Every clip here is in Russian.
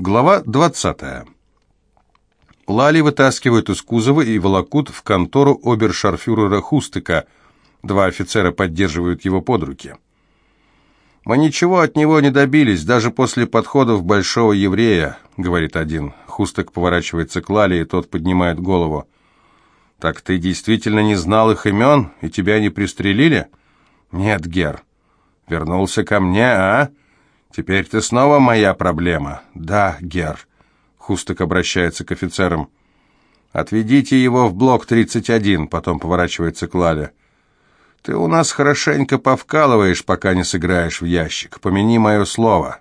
Глава 20. Лали вытаскивают из кузова и волокут в контору обершарфюрера Хустыка. Два офицера поддерживают его под руки. «Мы ничего от него не добились, даже после подходов большого еврея», — говорит один. Хустык поворачивается к Лали, и тот поднимает голову. «Так ты действительно не знал их имен, и тебя не пристрелили?» «Нет, Гер. Вернулся ко мне, а?» «Теперь ты снова моя проблема?» «Да, Гер». Хусток обращается к офицерам. «Отведите его в блок 31», потом поворачивается к Лале. «Ты у нас хорошенько повкалываешь, пока не сыграешь в ящик. Помяни мое слово».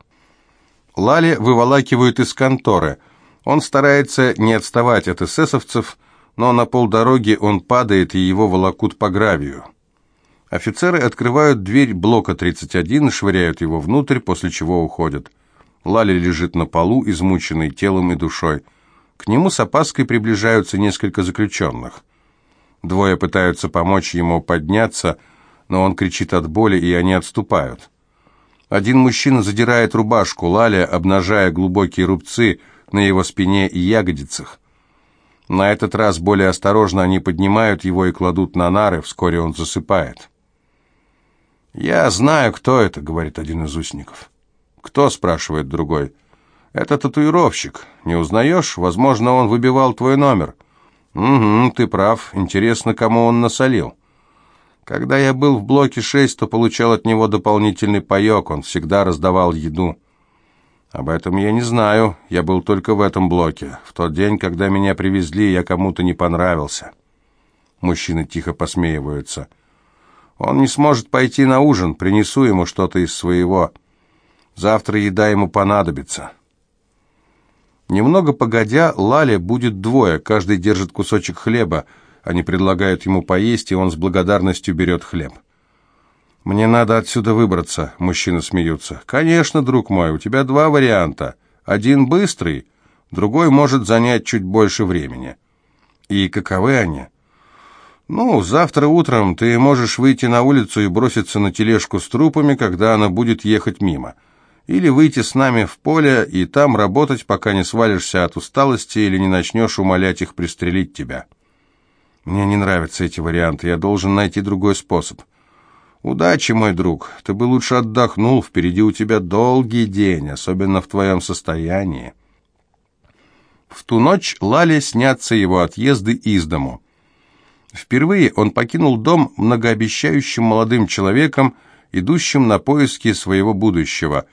Лале выволакивают из конторы. Он старается не отставать от эсэсовцев, но на полдороги он падает, и его волокут по гравию. Офицеры открывают дверь блока 31 и швыряют его внутрь, после чего уходят. Лали лежит на полу, измученный телом и душой. К нему с опаской приближаются несколько заключенных. Двое пытаются помочь ему подняться, но он кричит от боли, и они отступают. Один мужчина задирает рубашку Лали, обнажая глубокие рубцы на его спине и ягодицах. На этот раз более осторожно они поднимают его и кладут на нары, вскоре он засыпает. «Я знаю, кто это», — говорит один из устников. «Кто?» — спрашивает другой. «Это татуировщик. Не узнаешь? Возможно, он выбивал твой номер». «Угу, ты прав. Интересно, кому он насолил». «Когда я был в блоке 6, то получал от него дополнительный паёк. Он всегда раздавал еду». «Об этом я не знаю. Я был только в этом блоке. В тот день, когда меня привезли, я кому-то не понравился». Мужчины тихо посмеиваются. Он не сможет пойти на ужин, принесу ему что-то из своего. Завтра еда ему понадобится. Немного погодя, Лале будет двое, каждый держит кусочек хлеба. Они предлагают ему поесть, и он с благодарностью берет хлеб. «Мне надо отсюда выбраться», — мужчины смеются. «Конечно, друг мой, у тебя два варианта. Один быстрый, другой может занять чуть больше времени». «И каковы они?» «Ну, завтра утром ты можешь выйти на улицу и броситься на тележку с трупами, когда она будет ехать мимо. Или выйти с нами в поле и там работать, пока не свалишься от усталости или не начнешь умолять их пристрелить тебя». «Мне не нравятся эти варианты, я должен найти другой способ». «Удачи, мой друг, ты бы лучше отдохнул, впереди у тебя долгий день, особенно в твоем состоянии». В ту ночь Лале снятся его отъезды из дому. Впервые он покинул дом многообещающим молодым человеком, идущим на поиски своего будущего.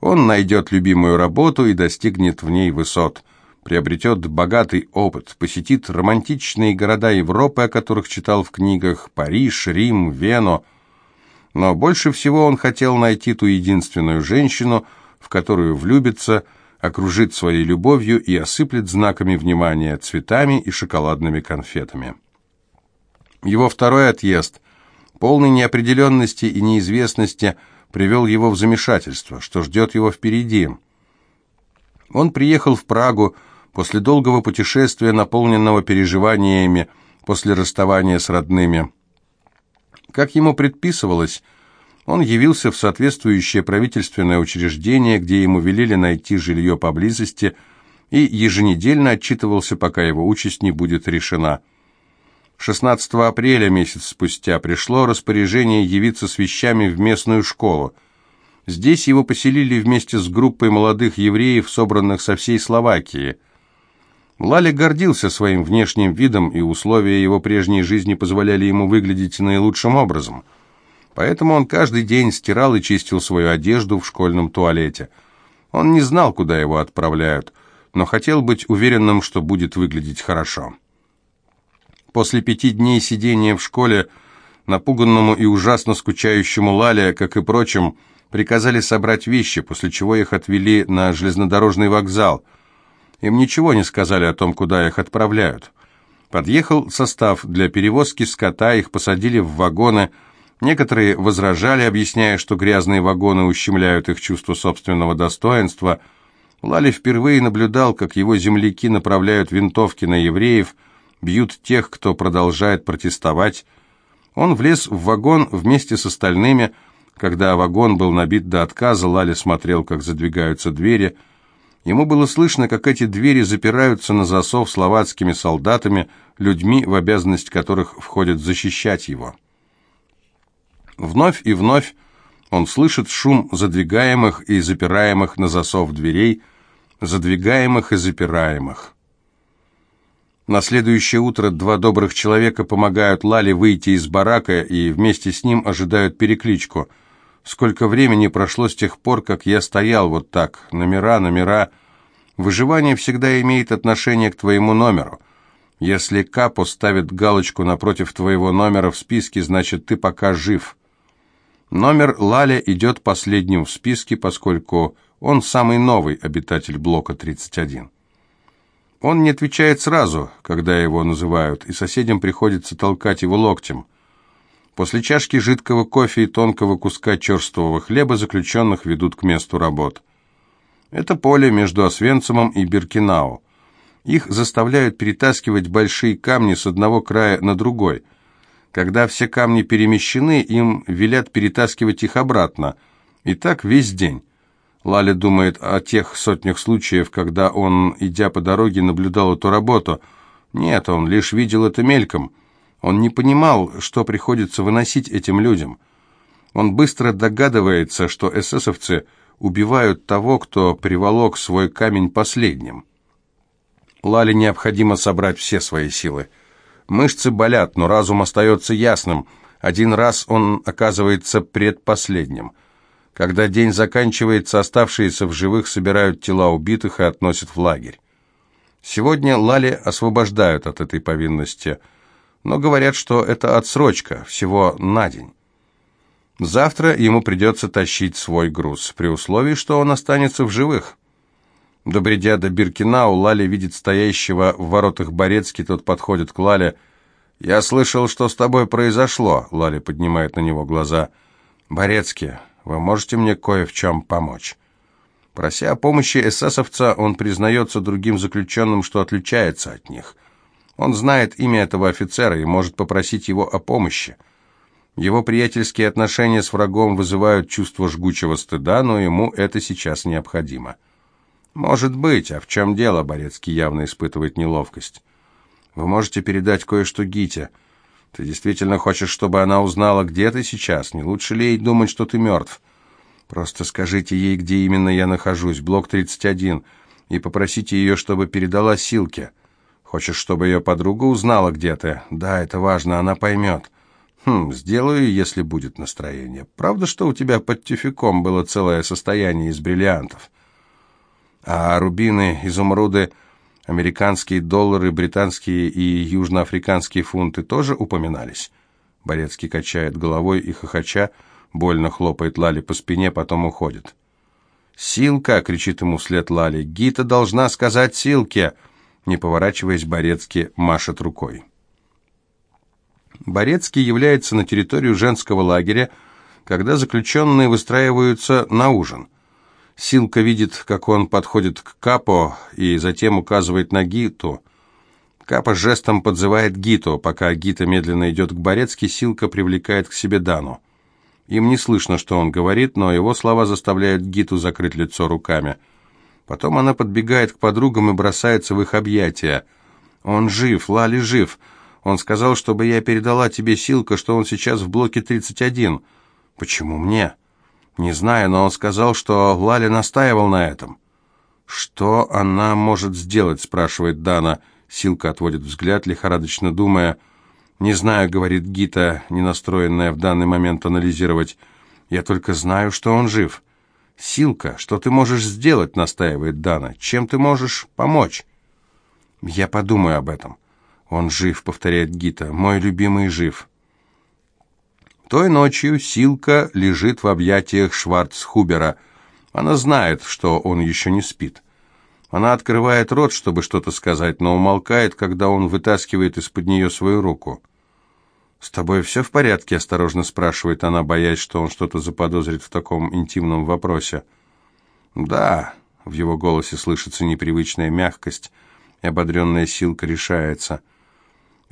Он найдет любимую работу и достигнет в ней высот, приобретет богатый опыт, посетит романтичные города Европы, о которых читал в книгах, Париж, Рим, Вену. Но больше всего он хотел найти ту единственную женщину, в которую влюбится, окружит своей любовью и осыплет знаками внимания, цветами и шоколадными конфетами. Его второй отъезд, полный неопределенности и неизвестности, привел его в замешательство, что ждет его впереди. Он приехал в Прагу после долгого путешествия, наполненного переживаниями после расставания с родными. Как ему предписывалось, он явился в соответствующее правительственное учреждение, где ему велели найти жилье поблизости, и еженедельно отчитывался, пока его участь не будет решена – 16 апреля, месяц спустя, пришло распоряжение явиться с вещами в местную школу. Здесь его поселили вместе с группой молодых евреев, собранных со всей Словакии. Лали гордился своим внешним видом, и условия его прежней жизни позволяли ему выглядеть наилучшим образом. Поэтому он каждый день стирал и чистил свою одежду в школьном туалете. Он не знал, куда его отправляют, но хотел быть уверенным, что будет выглядеть хорошо. После пяти дней сидения в школе, напуганному и ужасно скучающему Лале, как и прочим, приказали собрать вещи, после чего их отвели на железнодорожный вокзал. Им ничего не сказали о том, куда их отправляют. Подъехал состав для перевозки скота, их посадили в вагоны. Некоторые возражали, объясняя, что грязные вагоны ущемляют их чувство собственного достоинства. Лали впервые наблюдал, как его земляки направляют винтовки на евреев – бьют тех, кто продолжает протестовать. Он влез в вагон вместе с остальными. Когда вагон был набит до отказа, Лали смотрел, как задвигаются двери. Ему было слышно, как эти двери запираются на засов словацкими солдатами, людьми, в обязанность которых входит защищать его. Вновь и вновь он слышит шум задвигаемых и запираемых на засов дверей, задвигаемых и запираемых. На следующее утро два добрых человека помогают Лале выйти из барака и вместе с ним ожидают перекличку. Сколько времени прошло с тех пор, как я стоял вот так, номера, номера. Выживание всегда имеет отношение к твоему номеру. Если Капо ставит галочку напротив твоего номера в списке, значит, ты пока жив. Номер Лаля идет последним в списке, поскольку он самый новый обитатель блока 31. Он не отвечает сразу, когда его называют, и соседям приходится толкать его локтем. После чашки жидкого кофе и тонкого куска черствого хлеба заключенных ведут к месту работ. Это поле между Освенцимом и Биркинау. Их заставляют перетаскивать большие камни с одного края на другой. Когда все камни перемещены, им велят перетаскивать их обратно. И так весь день. Лаля думает о тех сотнях случаев, когда он, идя по дороге, наблюдал эту работу. Нет, он лишь видел это мельком. Он не понимал, что приходится выносить этим людям. Он быстро догадывается, что эсэсовцы убивают того, кто приволок свой камень последним. Лале необходимо собрать все свои силы. Мышцы болят, но разум остается ясным. Один раз он оказывается предпоследним. Когда день заканчивается, оставшиеся в живых собирают тела убитых и относят в лагерь. Сегодня Лали освобождают от этой повинности, но говорят, что это отсрочка, всего на день. Завтра ему придется тащить свой груз, при условии, что он останется в живых. Добредя до Биркинау, Лали видит стоящего в воротах Борецки, тот подходит к Лале. «Я слышал, что с тобой произошло», — Лали поднимает на него глаза. «Борецкий, вы можете мне кое в чем помочь?» Прося о помощи эсэсовца, он признается другим заключенным, что отличается от них. Он знает имя этого офицера и может попросить его о помощи. Его приятельские отношения с врагом вызывают чувство жгучего стыда, но ему это сейчас необходимо. «Может быть, а в чем дело?» – Борецкий явно испытывает неловкость. «Вы можете передать кое-что Гите. Ты действительно хочешь, чтобы она узнала, где ты сейчас? Не лучше ли ей думать, что ты мертв? Просто скажите ей, где именно я нахожусь, блок 31, и попросите ее, чтобы передала Силке. Хочешь, чтобы ее подруга узнала, где ты? Да, это важно, она поймет. Хм, сделаю, если будет настроение. Правда, что у тебя под тюфяком было целое состояние из бриллиантов? А рубины, изумруды Американские доллары, британские и южноафриканские фунты тоже упоминались? Борецкий качает головой и хохоча, больно хлопает Лали по спине, потом уходит. «Силка!» — кричит ему вслед Лали. «Гита должна сказать Силке!» Не поворачиваясь, Борецкий машет рукой. Борецкий является на территорию женского лагеря, когда заключенные выстраиваются на ужин. Силка видит, как он подходит к Капо и затем указывает на Гиту. Капо жестом подзывает Гиту. Пока Гита медленно идет к Борецке, Силка привлекает к себе Дану. Им не слышно, что он говорит, но его слова заставляют Гиту закрыть лицо руками. Потом она подбегает к подругам и бросается в их объятия. «Он жив, Лали жив. Он сказал, чтобы я передала тебе, Силка, что он сейчас в блоке 31. Почему мне?» Не знаю, но он сказал, что Лали настаивал на этом. «Что она может сделать?» – спрашивает Дана. Силка отводит взгляд, лихорадочно думая. «Не знаю», – говорит Гита, не настроенная в данный момент анализировать. «Я только знаю, что он жив». «Силка, что ты можешь сделать?» – настаивает Дана. «Чем ты можешь помочь?» «Я подумаю об этом». «Он жив», — повторяет Гита. «Мой любимый жив». Той ночью Силка лежит в объятиях Шварцхубера. Она знает, что он еще не спит. Она открывает рот, чтобы что-то сказать, но умолкает, когда он вытаскивает из-под нее свою руку. «С тобой все в порядке?» – осторожно спрашивает она, боясь, что он что-то заподозрит в таком интимном вопросе. «Да», – в его голосе слышится непривычная мягкость, и ободренная Силка решается –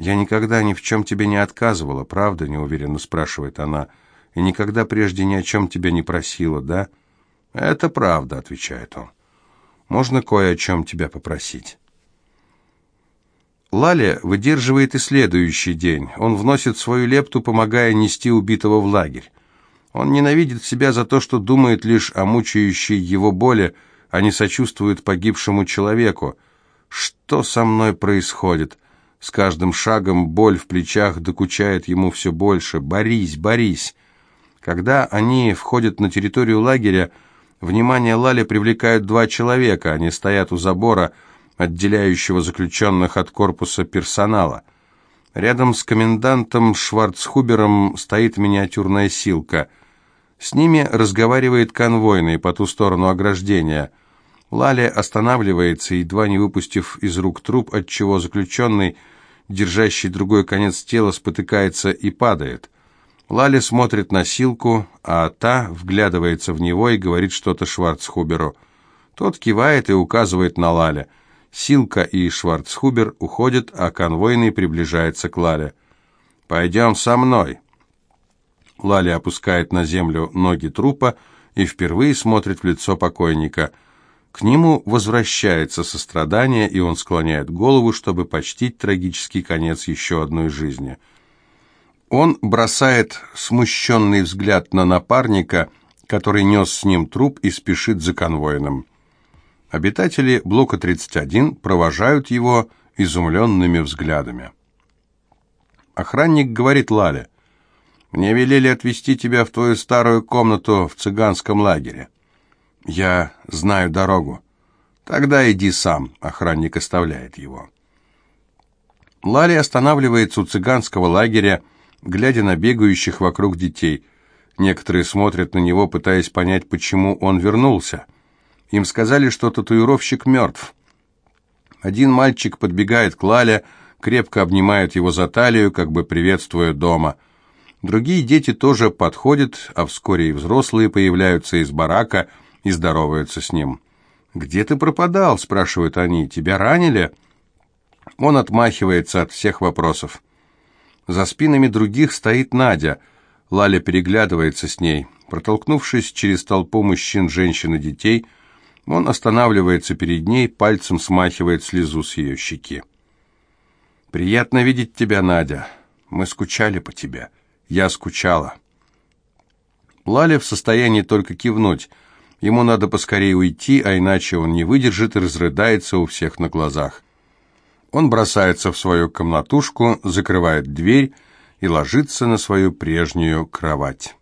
«Я никогда ни в чем тебе не отказывала, правда?» – неуверенно спрашивает она. «И никогда прежде ни о чем тебя не просила, да?» «Это правда», – отвечает он. Можно кое о чем тебя попросить?» Лаля выдерживает и следующий день. Он вносит свою лепту, помогая нести убитого в лагерь. Он ненавидит себя за то, что думает лишь о мучающей его боли, а не сочувствует погибшему человеку. Что со мной происходит? С каждым шагом боль в плечах докучает ему все больше. «Борись, борись!» Когда они входят на территорию лагеря, внимание Лали привлекают два человека. Они стоят у забора, отделяющего заключенных от корпуса персонала. Рядом с комендантом Шварцхубером стоит миниатюрная силка. С ними разговаривает конвойный по ту сторону ограждения. Лали останавливается, едва не выпустив из рук труп, отчего заключенный, держащий другой конец тела, спотыкается и падает. Лали смотрит на Силку, а та вглядывается в него и говорит что-то Шварцхуберу. Тот кивает и указывает на Лале. Силка и Шварцхубер уходят, а конвойный приближается к Лале. «Пойдем со мной». Лали опускает на землю ноги трупа и впервые смотрит в лицо покойника. К нему возвращается сострадание, и он склоняет голову, чтобы почтить трагический конец еще одной жизни – он бросает смущенный взгляд на напарника, который нес с ним труп и спешит за конвоином. Обитатели блока 31 провожают его изумленными взглядами. Охранник говорит Лале, «Мне велели отвезти тебя в твою старую комнату в цыганском лагере. Я знаю дорогу. Тогда иди сам», — охранник оставляет его. Лали останавливается у цыганского лагеря, глядя на бегающих вокруг детей. Некоторые смотрят на него, пытаясь понять, почему он вернулся. Им сказали, что татуировщик мертв. Один мальчик подбегает к Лале, крепко обнимает его за талию, как бы приветствуя дома. Другие дети тоже подходят, а вскоре и взрослые появляются из барака и здороваются с ним. «Где ты пропадал?» – спрашивают они. «Тебя ранили?» Он отмахивается от всех вопросов. За спинами других стоит Надя. Лаля переглядывается с ней. Протолкнувшись через толпу мужчин, женщин и детей, он останавливается перед ней, пальцем смахивает слезу с ее щеки. «Приятно видеть тебя, Надя. Мы скучали по тебе. Я скучала». Лаля в состоянии только кивнуть. Ему надо поскорее уйти, а иначе он не выдержит и разрыдается у всех на глазах. Он бросается в свою комнатушку, закрывает дверь и ложится на свою прежнюю кровать.